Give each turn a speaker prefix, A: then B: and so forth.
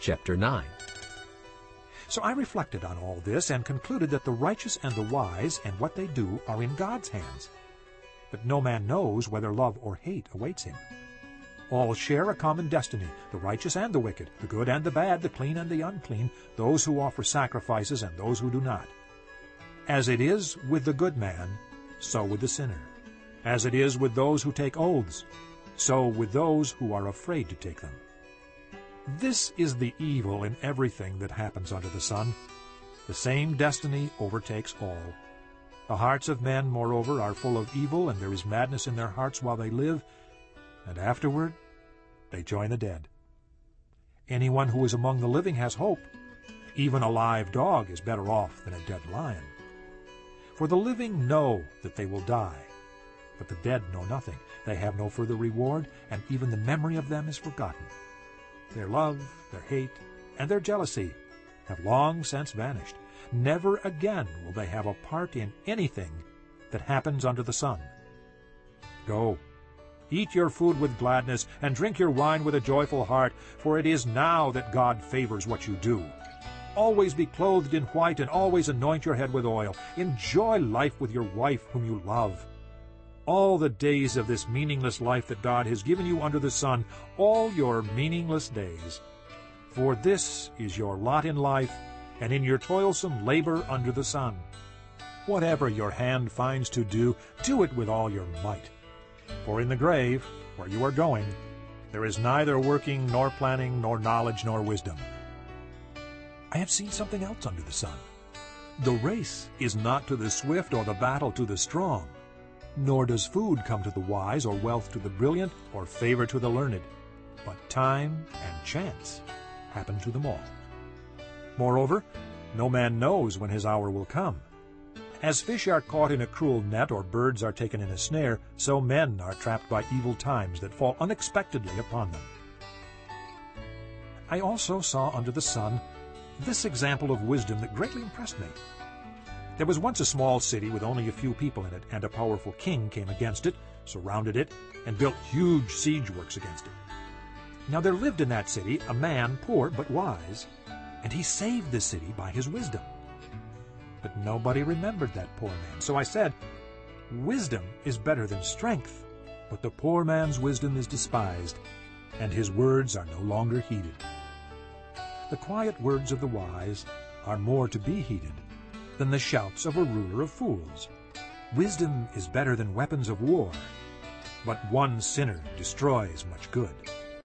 A: chapter 9.
B: So I reflected on all this and concluded that the righteous and the wise and what they do are in God's hands. But no man knows whether love or hate awaits him. All share a common destiny, the righteous and the wicked, the good and the bad, the clean and the unclean, those who offer sacrifices and those who do not. As it is with the good man, so with the sinner. As it is with those who take oaths, so with those who are afraid to take them. This is the evil in everything that happens under the sun. The same destiny overtakes all. The hearts of men, moreover, are full of evil, and there is madness in their hearts while they live, and afterward they join the dead. Anyone who is among the living has hope. Even a live dog is better off than a dead lion. For the living know that they will die, but the dead know nothing. They have no further reward, and even the memory of them is forgotten. Their love, their hate, and their jealousy have long since vanished. Never again will they have a part in anything that happens under the sun. Go, eat your food with gladness, and drink your wine with a joyful heart, for it is now that God favors what you do. Always be clothed in white, and always anoint your head with oil. Enjoy life with your wife whom you love all the days of this meaningless life that God has given you under the sun, all your meaningless days. For this is your lot in life, and in your toilsome labor under the sun. Whatever your hand finds to do, do it with all your might. For in the grave, where you are going, there is neither working, nor planning, nor knowledge, nor wisdom. I have seen something else under the sun. The race is not to the swift or the battle to the strong, nor does food come to the wise, or wealth to the brilliant, or favor to the learned. But time and chance happen to them all. Moreover, no man knows when his hour will come. As fish are caught in a cruel net, or birds are taken in a snare, so men are trapped by evil times that fall unexpectedly upon them. I also saw under the sun this example of wisdom that greatly impressed me. There was once a small city with only a few people in it, and a powerful king came against it, surrounded it, and built huge siege works against it. Now there lived in that city a man poor but wise, and he saved the city by his wisdom. But nobody remembered that poor man. So I said, Wisdom is better than strength, but the poor man's wisdom is despised, and his words are no longer heeded. The quiet words of the wise are more to be heeded than the shouts of a ruler of fools. Wisdom is better than weapons of war, but one sinner destroys much good.